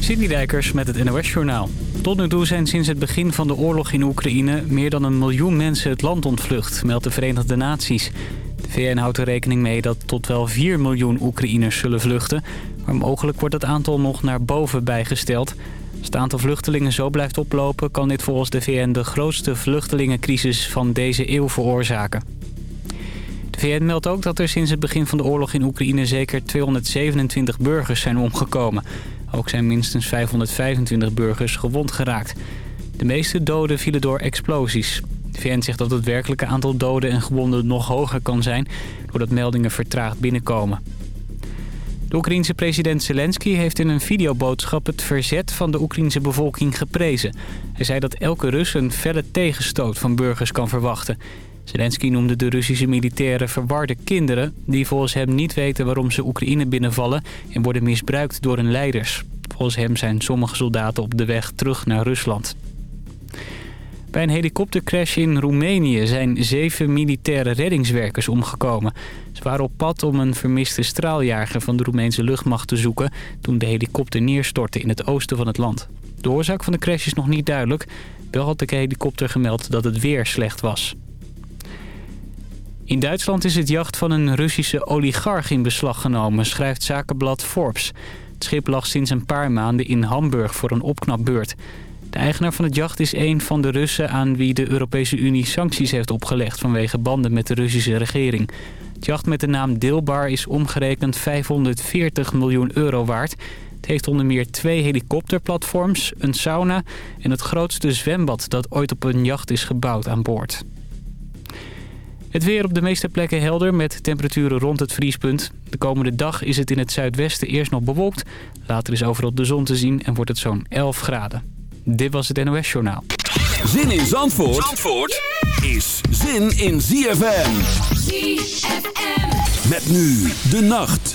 Sidney Dijkers met het NOS-journaal. Tot nu toe zijn sinds het begin van de oorlog in Oekraïne... meer dan een miljoen mensen het land ontvlucht, meldt de Verenigde Naties. De VN houdt er rekening mee dat tot wel 4 miljoen Oekraïners zullen vluchten... maar mogelijk wordt het aantal nog naar boven bijgesteld. Als het aantal vluchtelingen zo blijft oplopen... kan dit volgens de VN de grootste vluchtelingencrisis van deze eeuw veroorzaken. De VN meldt ook dat er sinds het begin van de oorlog in Oekraïne... zeker 227 burgers zijn omgekomen... Ook zijn minstens 525 burgers gewond geraakt. De meeste doden vielen door explosies. De VN zegt dat het werkelijke aantal doden en gewonden nog hoger kan zijn... doordat meldingen vertraagd binnenkomen. De Oekraïense president Zelensky heeft in een videoboodschap het verzet van de Oekraïense bevolking geprezen. Hij zei dat elke Rus een felle tegenstoot van burgers kan verwachten. Zelensky noemde de Russische militairen verwarde kinderen... die volgens hem niet weten waarom ze Oekraïne binnenvallen... en worden misbruikt door hun leiders. Volgens hem zijn sommige soldaten op de weg terug naar Rusland. Bij een helikoptercrash in Roemenië zijn zeven militaire reddingswerkers omgekomen. Ze waren op pad om een vermiste straaljager van de Roemeense luchtmacht te zoeken... toen de helikopter neerstortte in het oosten van het land. De oorzaak van de crash is nog niet duidelijk. Wel had de helikopter gemeld dat het weer slecht was. In Duitsland is het jacht van een Russische oligarch in beslag genomen, schrijft zakenblad Forbes. Het schip lag sinds een paar maanden in Hamburg voor een opknapbeurt. De eigenaar van het jacht is een van de Russen aan wie de Europese Unie sancties heeft opgelegd vanwege banden met de Russische regering. Het jacht met de naam Deelbar is omgerekend 540 miljoen euro waard. Het heeft onder meer twee helikopterplatforms, een sauna en het grootste zwembad dat ooit op een jacht is gebouwd aan boord. Het weer op de meeste plekken helder met temperaturen rond het vriespunt. De komende dag is het in het zuidwesten eerst nog bewolkt. Later is overal de zon te zien en wordt het zo'n 11 graden. Dit was het NOS Journaal. Zin in Zandvoort, Zandvoort is zin in ZFM. ZFM. Met nu de nacht.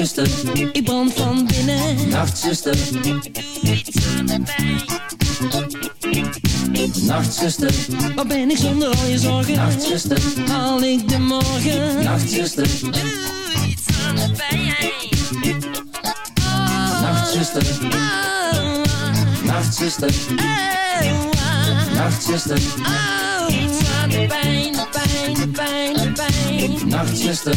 Nachtzuster, ik brand van binnen. Nachtzuster, Nachtzuster, waar ben ik zonder al je zorgen? Nachtzuster, haal ik de morgen? Nachtzuster, doe iets aan de pijn. Oh, Nachtzuster, oh, Nachtzuster, oh, Nachtzuster, oh, iets aan de pijn, de pijn, de pijn, Nacht. Nachtzuster.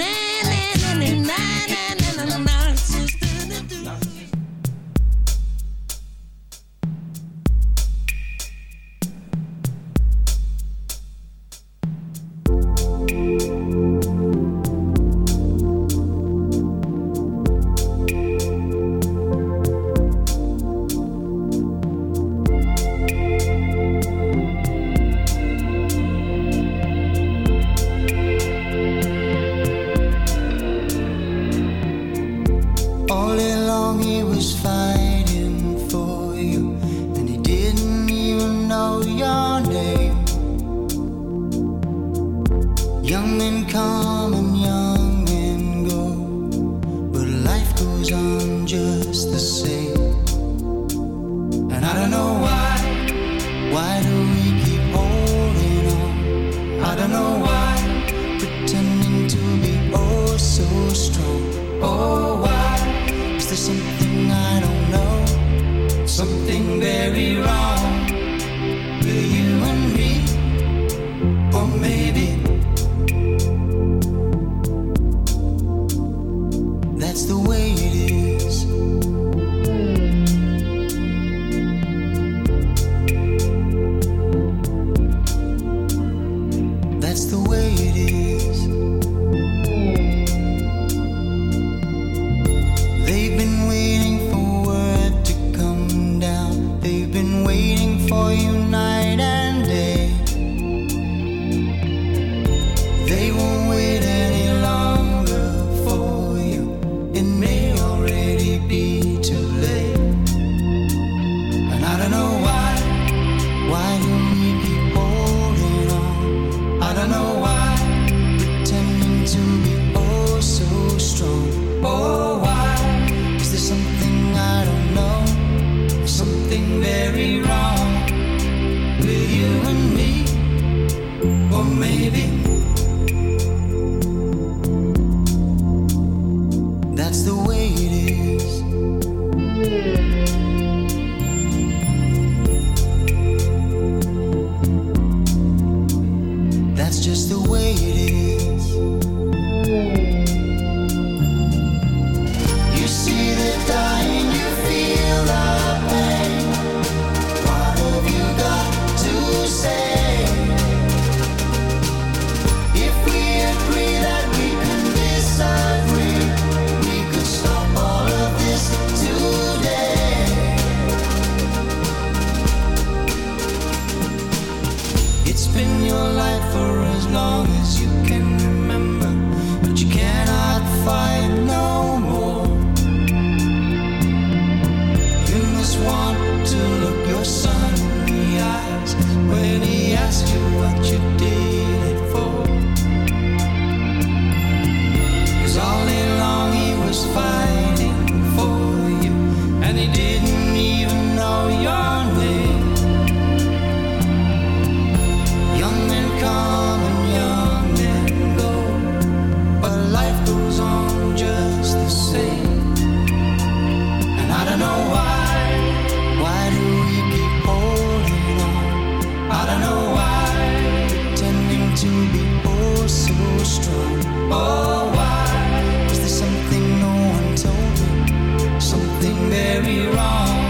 Nothing very wrong.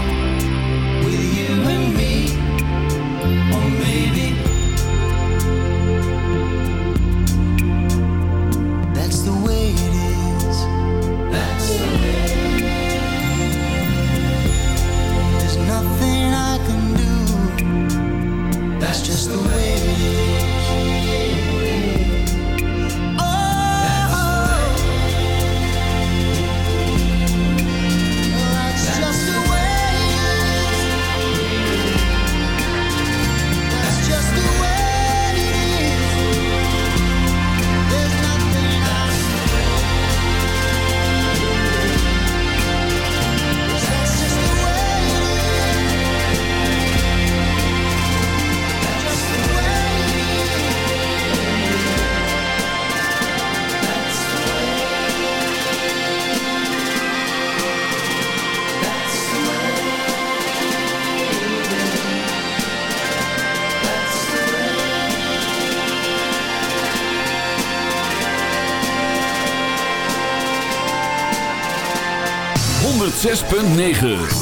106.9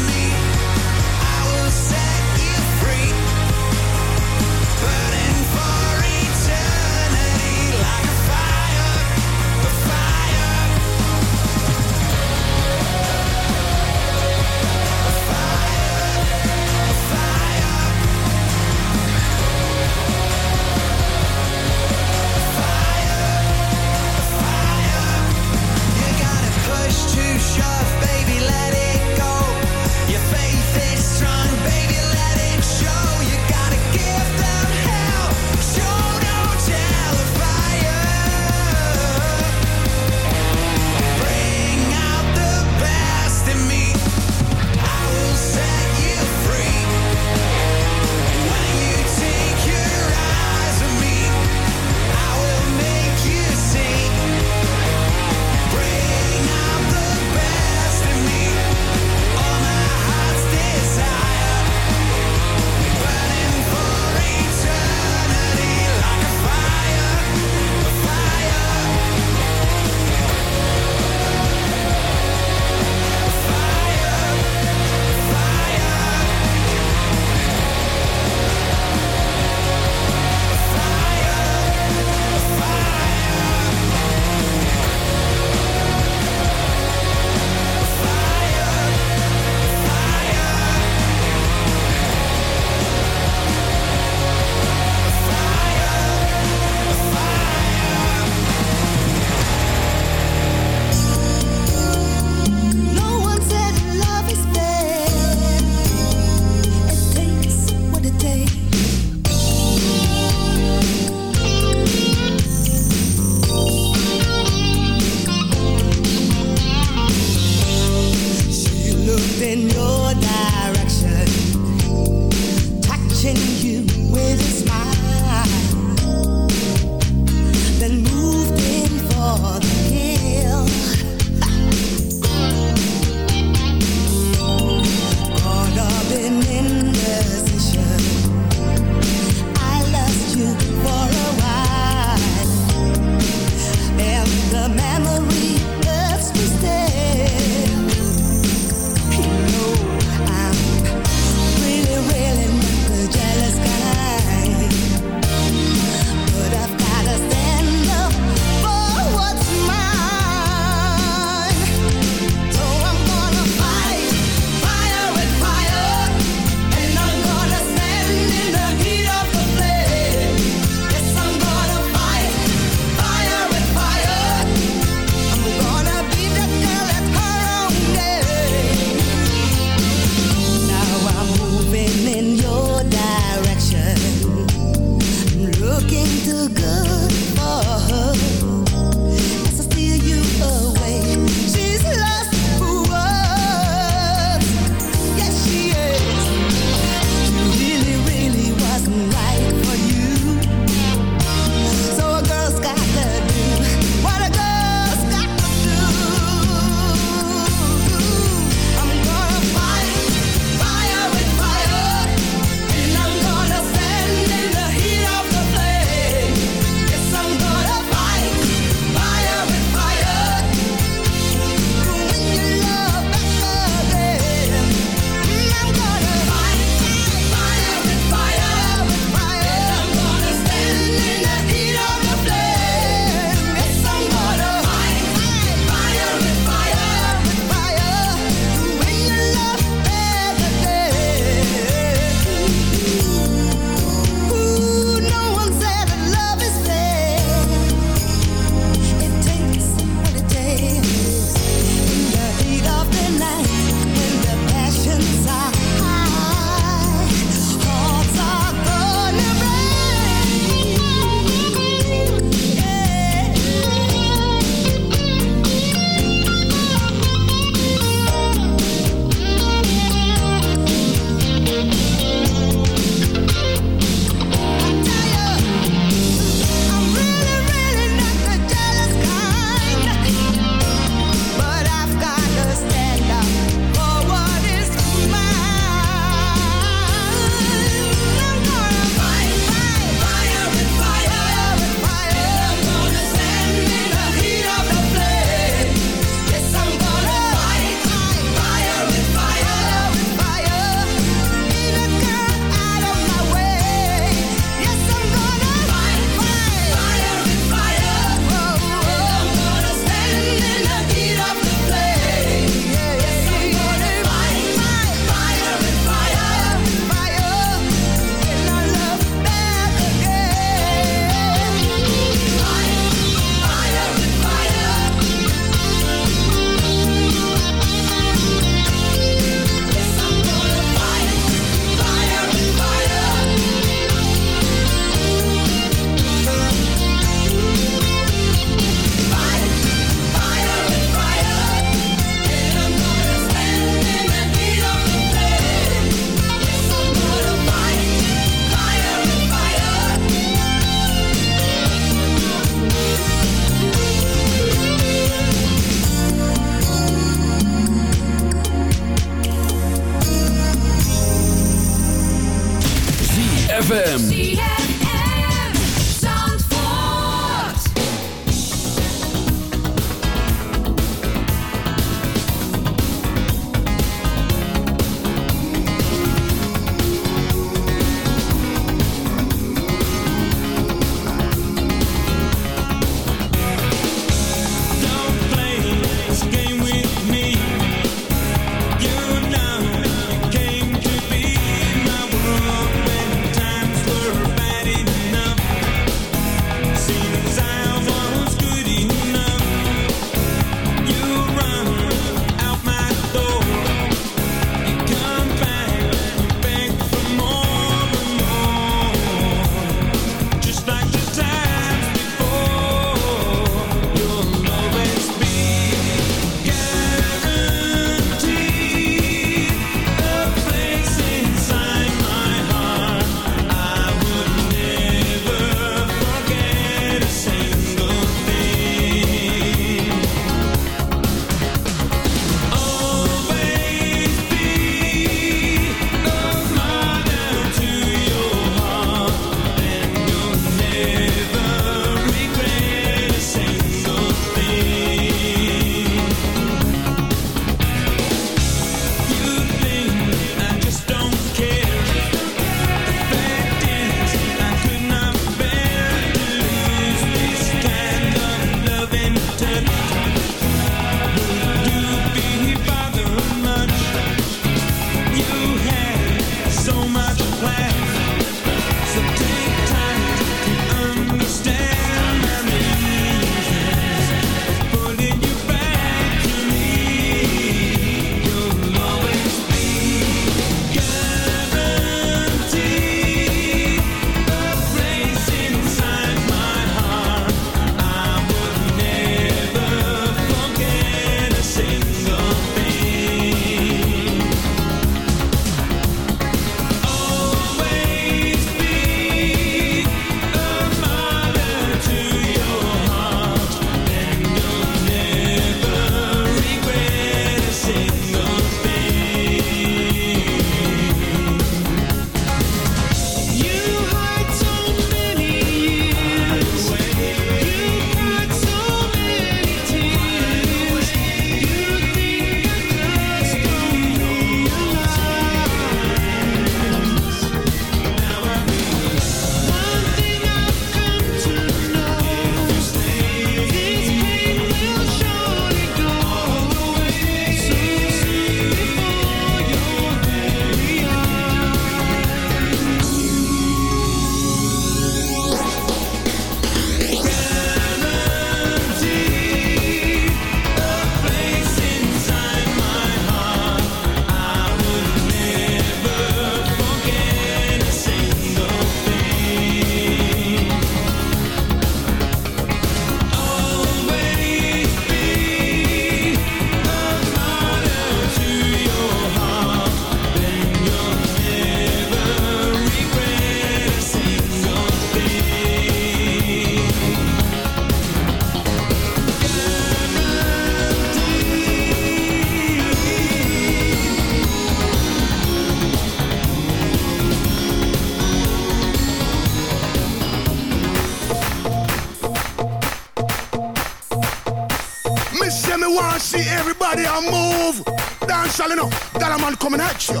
everybody a move. Dance all enough. That a man coming at you.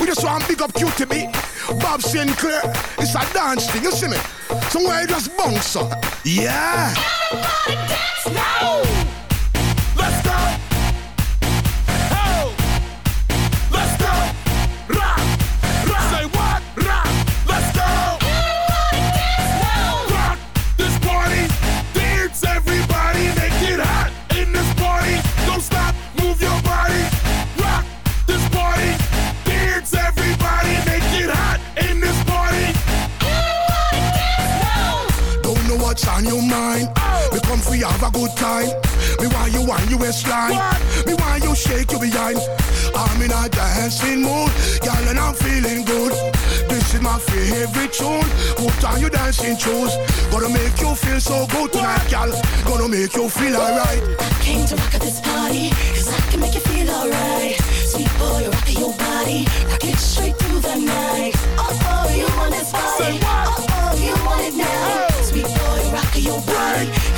We just want big up QTB. Bob Sinclair. It's a dance thing, you see me? Somewhere you just bounce up. Yeah. Let's have a good time. Me why you want you waistline. Me why you shake your behind. I'm in a dancing mood, girl, and I'm feeling good. This is my favorite tune. Put on your dancing shoes. Gonna make you feel so good tonight, girl. Gonna make you feel alright. I came to rock at this party, cause I can make you feel alright. Sweet boy, rock your body, rock it straight through the night. Oh, oh you want this party. Oh, oh, you want it now? Sweet boy, rock your body.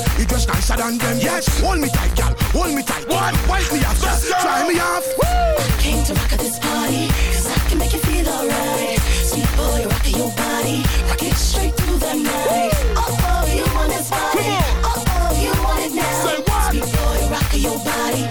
It dress nicer than them. Yes, hold me tight, girl. Hold me tight. What? wipe me off. Yes, try me off. Woo! Came to rock at this party, cause I can make you feel alright. Sweet boy, rock your body. Rock it straight through the night. Oh, oh, you want this body. Oh, oh, you want it now. Say what? Sweet boy, rock your body.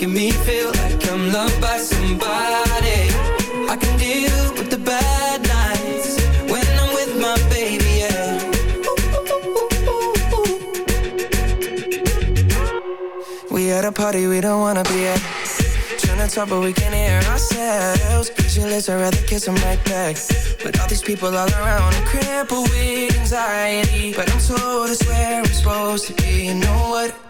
making me feel like I'm loved by somebody. I can deal with the bad nights when I'm with my baby, yeah. We at a party we don't wanna be at. Trying to talk but we can't hear ourselves. Pictureless, I'd rather kiss them right back. But all these people all around, I'm with anxiety. But I'm told it's where I'm supposed to be. You know what?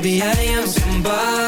maybe I am somebody.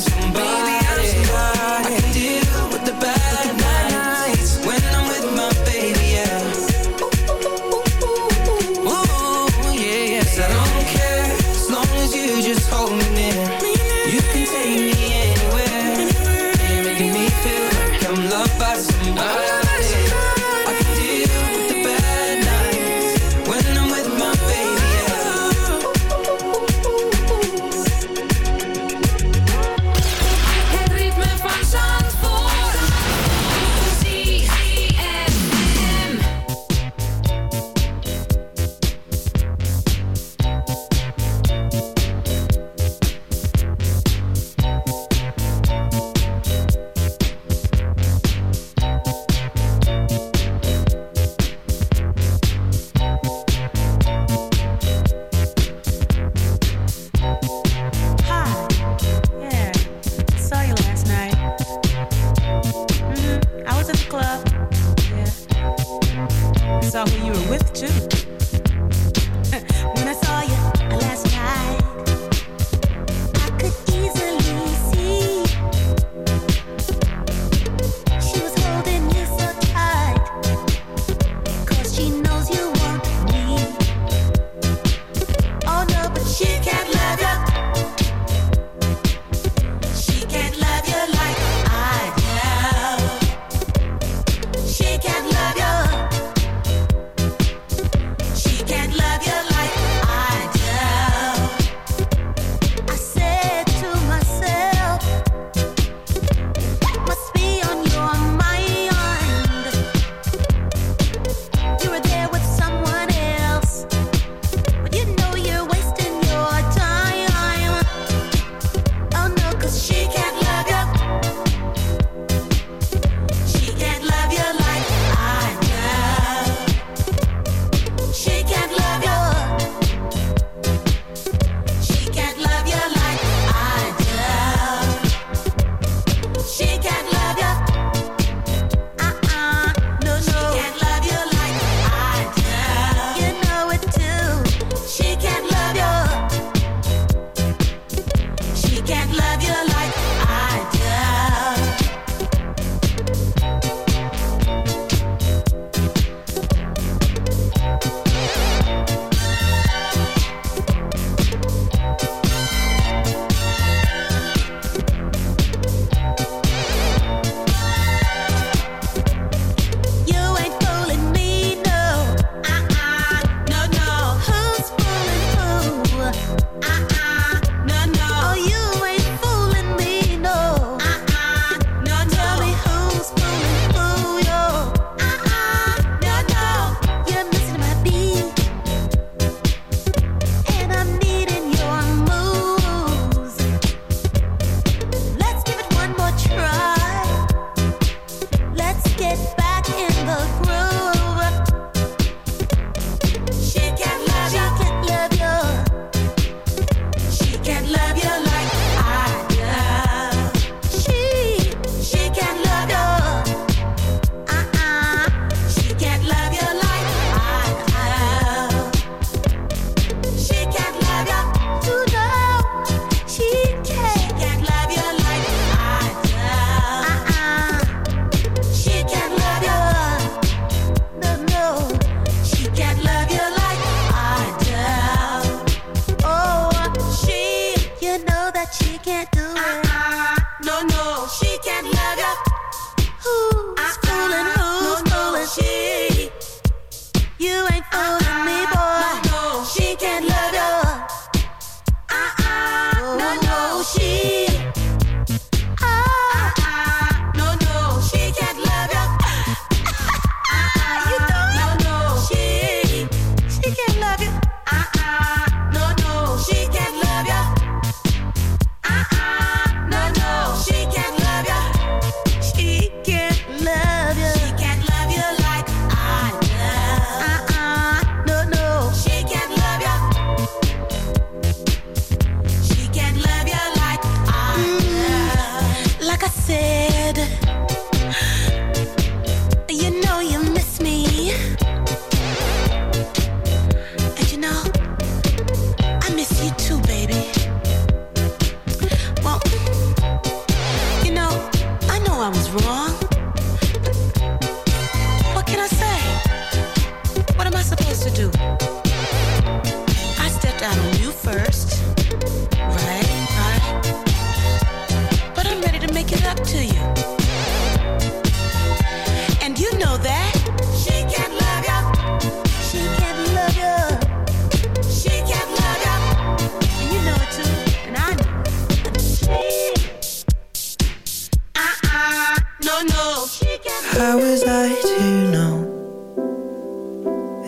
How was I to know?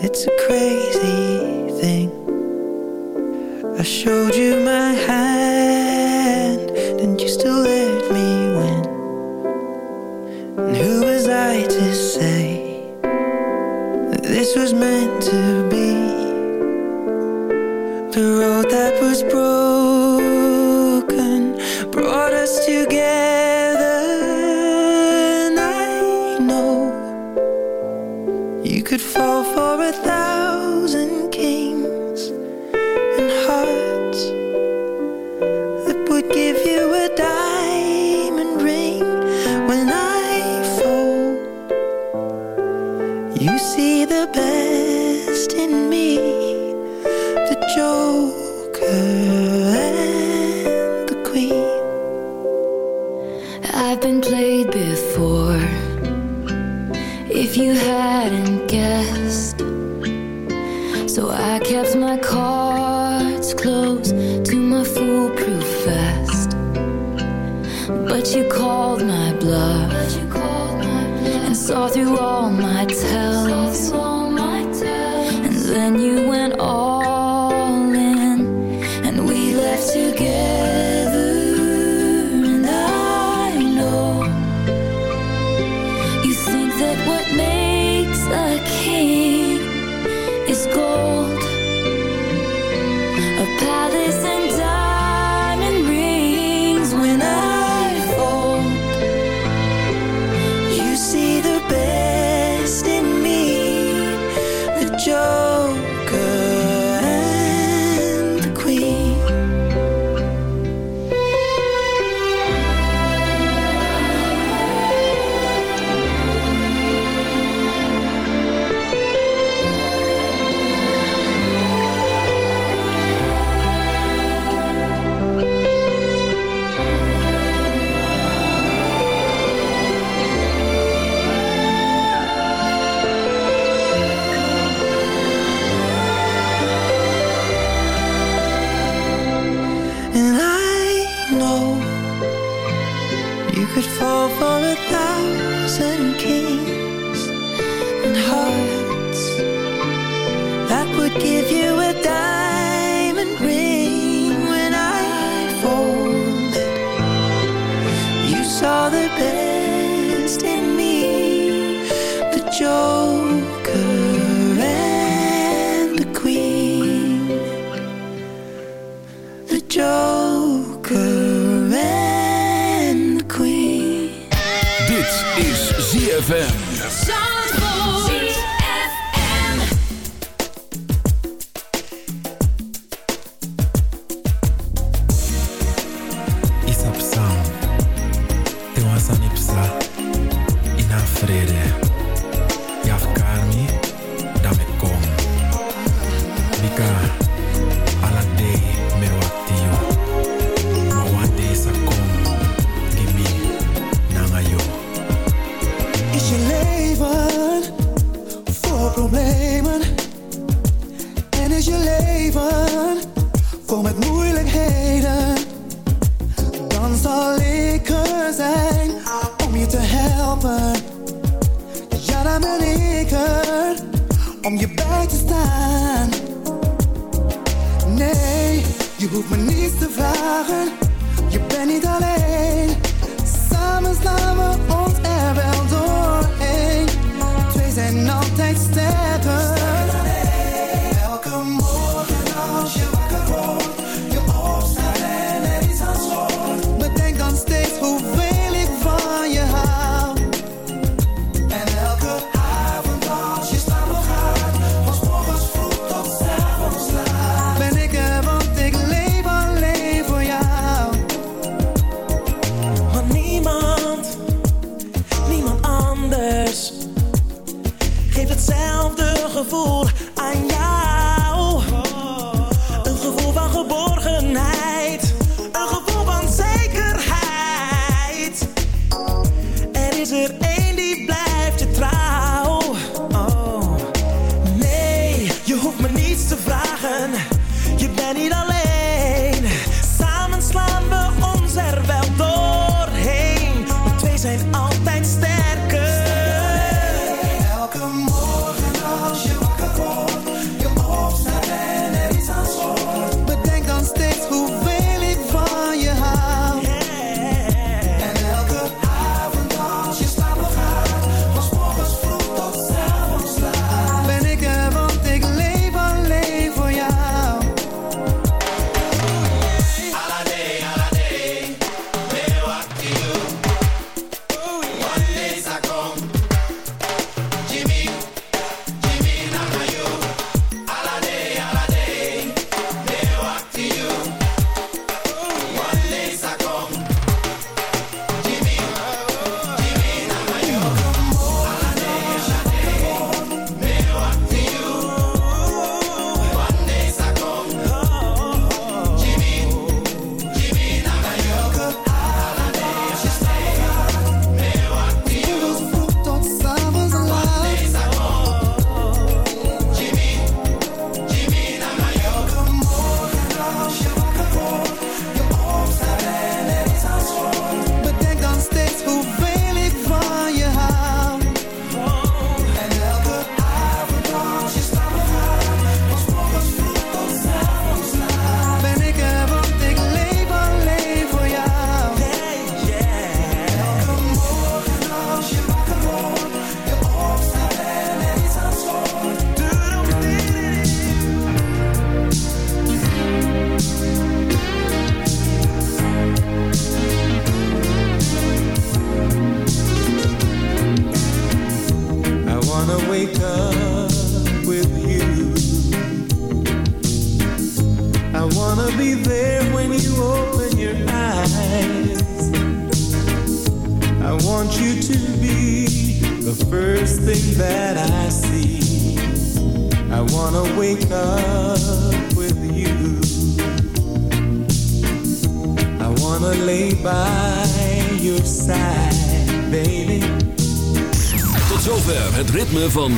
It's a crazy thing. I showed you my hand, and you still let me win. And who was I to say that this was meant to be? The road that was broken. om je bij te staan. Nee, je hoeft me niets te vragen, je bent niet alleen. Samen slaan we